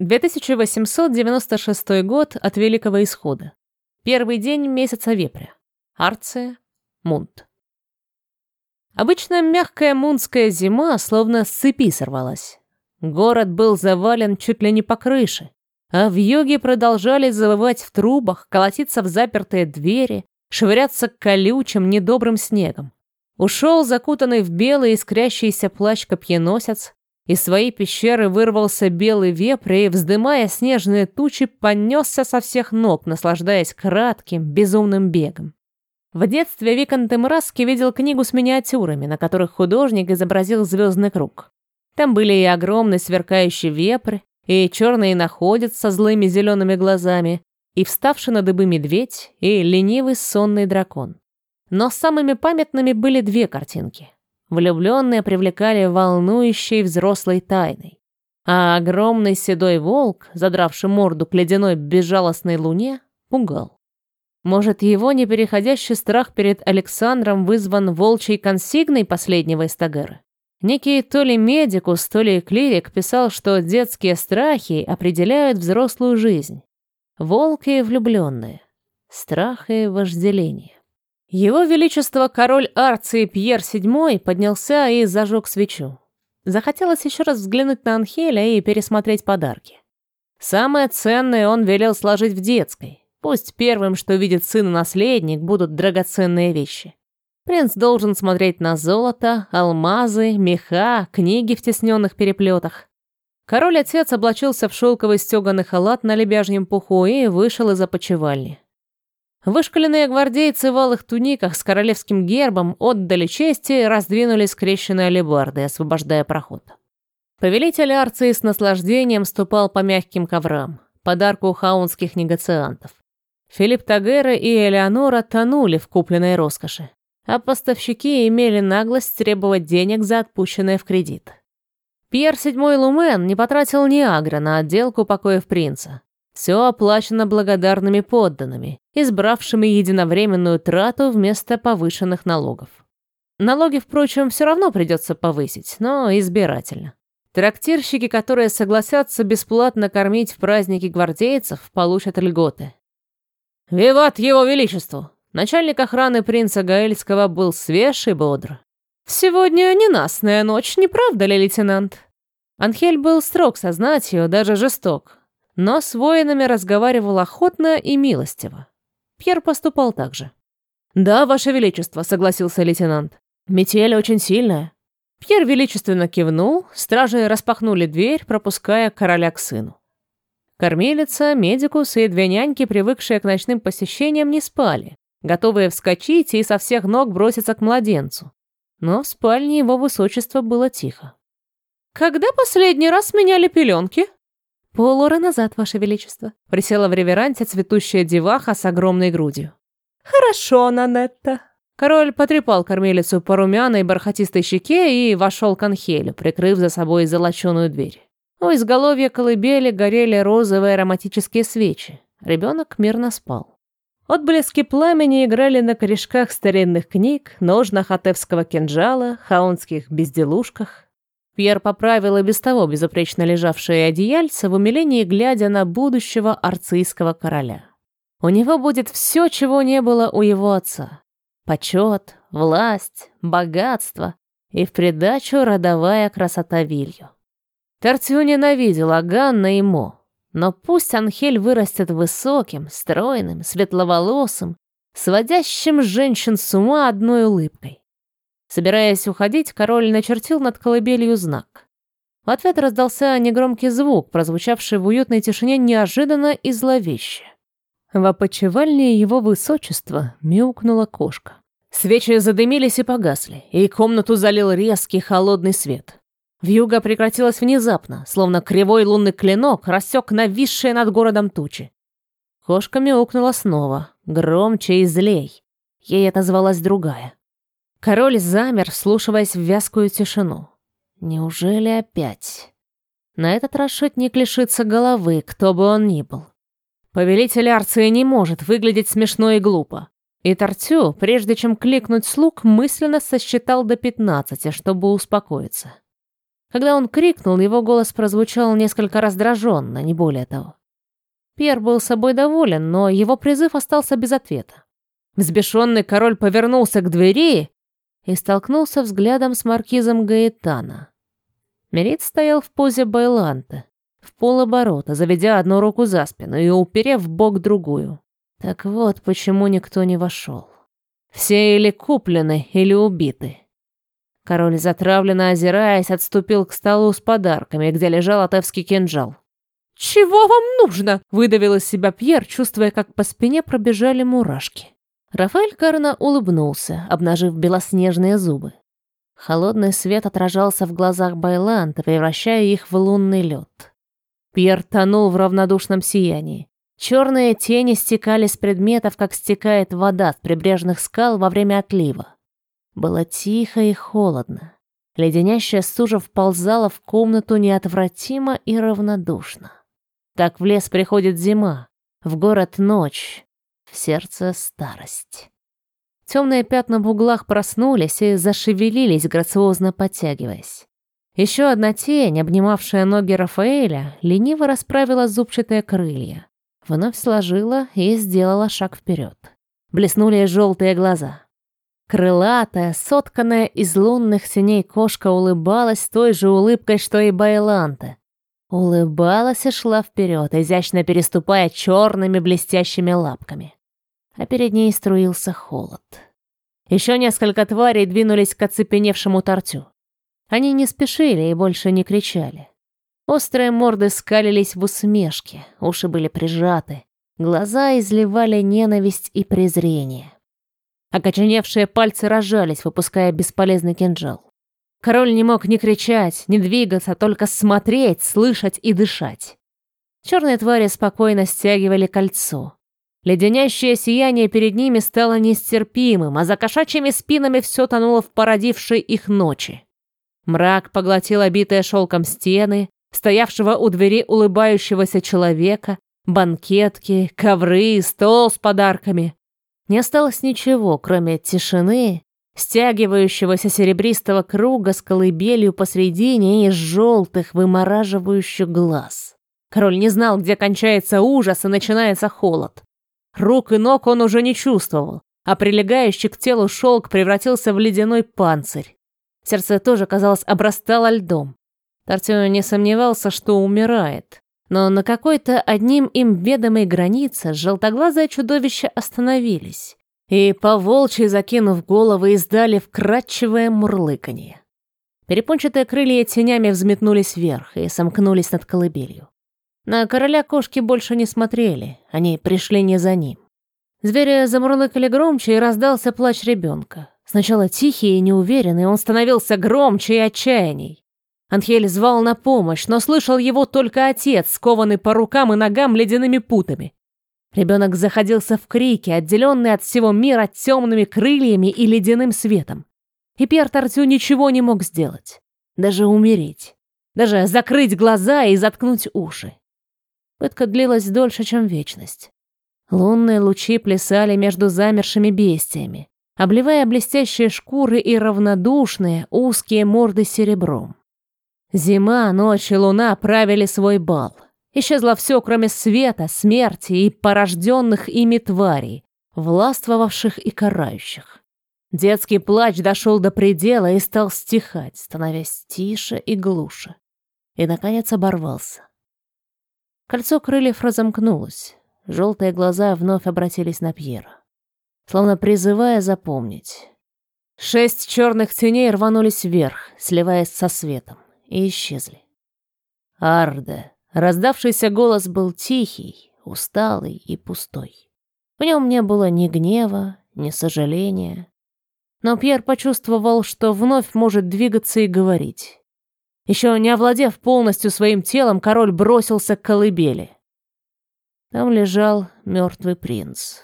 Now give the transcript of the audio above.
2896 год от Великого Исхода. Первый день месяца вепря. Арция, Мунт. Обычно мягкая мунская зима словно с цепи сорвалась. Город был завален чуть ли не по крыше, а в юге продолжали завывать в трубах, колотиться в запертые двери, швыряться колючим недобрым снегом. Ушел закутанный в белый искрящийся плащ копьеносец, из своей пещеры вырвался белый вепрь и, вздымая снежные тучи, понесся со всех ног, наслаждаясь кратким, безумным бегом. В детстве Викант Эмраски видел книгу с миниатюрами, на которых художник изобразил звездный круг. Там были и огромный сверкающий вепрь, и черный находец со злыми зелеными глазами, и вставший на дыбы медведь, и ленивый сонный дракон. Но самыми памятными были две картинки — Влюбленные привлекали волнующей взрослой тайной. А огромный седой волк, задравший морду к ледяной безжалостной луне, пугал. Может, его непереходящий страх перед Александром вызван волчьей консигной последнего Истагера? Некий то ли медикус, то ли клирик писал, что детские страхи определяют взрослую жизнь. Волк и влюбленные. Страх и вожделение. Его Величество король Арции Пьер VII поднялся и зажег свечу. Захотелось еще раз взглянуть на Анхеля и пересмотреть подарки. Самое ценное он велел сложить в детской. Пусть первым, что видит сын и наследник, будут драгоценные вещи. Принц должен смотреть на золото, алмазы, меха, книги в тесненных переплетах. Король-отец облачился в шелковый стеганый халат на лебяжьем пуху и вышел из опочивальни. Вышкаленные гвардейцы в алых туниках с королевским гербом отдали честь и раздвинули скрещенные алебарды, освобождая проход. Повелитель Арции с наслаждением ступал по мягким коврам, подарку хаунских негациантов. Филипп Тагера и Элеонора тонули в купленной роскоши, а поставщики имели наглость требовать денег за отпущенное в кредит. Пьер VII Лумен не потратил ни агра на отделку покоев принца. Все оплачено благодарными подданными, избравшими единовременную трату вместо повышенных налогов. Налоги, впрочем, все равно придется повысить, но избирательно. Трактирщики, которые согласятся бесплатно кормить в праздники гвардейцев, получат льготы. «Виват его величеству!» Начальник охраны принца Гаэльского был свеж и бодр. «Сегодня ненастная ночь, не правда ли, лейтенант?» Анхель был строг со знатью, даже жесток, но с воинами разговаривал охотно и милостиво. Пьер поступал так же. «Да, ваше величество», — согласился лейтенант. «Метель очень сильная». Пьер величественно кивнул, стражи распахнули дверь, пропуская короля к сыну. Кормилица, медикус и две няньки, привыкшие к ночным посещениям, не спали, готовые вскочить и со всех ног броситься к младенцу. Но в спальне его высочества было тихо. «Когда последний раз меняли пеленки?» «Полура назад, Ваше Величество», — присела в реверанте цветущая деваха с огромной грудью. «Хорошо, Нанетта». Король потрепал кормилицу по румяной бархатистой щеке и вошел к Анхелю, прикрыв за собой золоченую дверь. У изголовья колыбели горели розовые ароматические свечи. Ребенок мирно спал. Отблески пламени играли на корешках старинных книг, ножнах атевского кинжала, хаунских безделушках. Пьер поправил и без того безупречно лежавшее одеяльце в умилении, глядя на будущего арцийского короля. У него будет все, чего не было у его отца. Почет, власть, богатство и в придачу родовая красота Вилью. Тартю ненавидел Аганна и Мо, но пусть Анхель вырастет высоким, стройным, светловолосым, сводящим женщин с ума одной улыбкой. Собираясь уходить, король начертил над колыбелью знак. В ответ раздался негромкий звук, прозвучавший в уютной тишине неожиданно и зловеще. В опочивальне его высочества мяукнула кошка. Свечи задымились и погасли, и комнату залил резкий холодный свет. Вьюга прекратилась внезапно, словно кривой лунный клинок рассек нависшие над городом тучи. Кошка мяукнула снова, громче и злей. Ей отозвалась другая. Король замер, вслушиваясь в вязкую тишину. Неужели опять? На этот раз шутник лишится головы, кто бы он ни был. Повелитель Арции не может выглядеть смешно и глупо. И Тортю, прежде чем кликнуть слуг, мысленно сосчитал до пятнадцати, чтобы успокоиться. Когда он крикнул, его голос прозвучал несколько раздраженно, не более того. Пьер был собой доволен, но его призыв остался без ответа. Взбешенный король повернулся к двери и столкнулся взглядом с маркизом Гаэтана. Мерит стоял в позе байланта, в полоборота, заведя одну руку за спину и уперев в бок другую. Так вот, почему никто не вошел. Все или куплены, или убиты. Король, затравленно озираясь, отступил к столу с подарками, где лежал атевский кинжал. «Чего вам нужно?» — выдавил из себя Пьер, чувствуя, как по спине пробежали мурашки. Рафаэль Карна улыбнулся, обнажив белоснежные зубы. Холодный свет отражался в глазах Байланта, превращая их в лунный лед. Пьер тонул в равнодушном сиянии. Черные тени стекали с предметов, как стекает вода с прибрежных скал во время отлива. Было тихо и холодно. Леденящая стужа вползала в комнату неотвратимо и равнодушно. Так в лес приходит зима, в город ночь, в сердце старость. Темные пятна в углах проснулись и зашевелились, грациозно подтягиваясь. Еще одна тень, обнимавшая ноги Рафаэля, лениво расправила зубчатые крылья. Вновь сложила и сделала шаг вперед. Блеснули желтые глаза. Крылатая, сотканная из лунных синей кошка улыбалась той же улыбкой, что и Байланта. Улыбалась и шла вперед, изящно переступая черными блестящими лапками. А перед ней струился холод. Еще несколько тварей двинулись к оцепеневшему тортю. Они не спешили и больше не кричали. Острые морды скалились в усмешке, уши были прижаты, глаза изливали ненависть и презрение. Окоченевшие пальцы разжались, выпуская бесполезный кинжал. Король не мог ни кричать, ни двигаться, только смотреть, слышать и дышать. Черные твари спокойно стягивали кольцо. Леденящее сияние перед ними стало нестерпимым, а за кошачьими спинами все тонуло в породившей их ночи. Мрак поглотил обитые шелком стены, стоявшего у двери улыбающегося человека, банкетки, ковры, стол с подарками. Не осталось ничего, кроме тишины, стягивающегося серебристого круга с колыбелью посредине и желтых, вымораживающих глаз. Король не знал, где кончается ужас и начинается холод. Рук и ног он уже не чувствовал, а прилегающий к телу шелк превратился в ледяной панцирь. Сердце тоже, казалось, обрастало льдом. Тартио не сомневался, что умирает. Но на какой-то одним им ведомой границе желтоглазое чудовище остановились и, поволчьи закинув головы, издали вкрадчивое мурлыканье. Перепончатые крылья тенями взметнулись вверх и сомкнулись над колыбелью. На короля кошки больше не смотрели, они пришли не за ним. Звери замурлыкали громче, и раздался плач ребенка. Сначала тихий и неуверенный, он становился громче и отчаянней. Анхель звал на помощь, но слышал его только отец, скованный по рукам и ногам ледяными путами. Ребенок заходился в крике, отделенный от всего мира темными крыльями и ледяным светом. И Пьер Тартю ничего не мог сделать. Даже умереть. Даже закрыть глаза и заткнуть уши. Пытка длилась дольше, чем вечность. Лунные лучи плясали между замершими бестиями, обливая блестящие шкуры и равнодушные узкие морды серебром. Зима, ночь и луна правили свой бал. Исчезло все, кроме света, смерти и порожденных ими тварей, властвовавших и карающих. Детский плач дошел до предела и стал стихать, становясь тише и глуше. И, наконец, оборвался. Кольцо крыльев разомкнулось. Желтые глаза вновь обратились на Пьера, словно призывая запомнить. Шесть черных теней рванулись вверх, сливаясь со светом и исчезли. Арде. Раздавшийся голос был тихий, усталый и пустой. В нем не было ни гнева, ни сожаления. Но Пьер почувствовал, что вновь может двигаться и говорить. Еще не овладев полностью своим телом, король бросился к колыбели. Там лежал мертвый принц.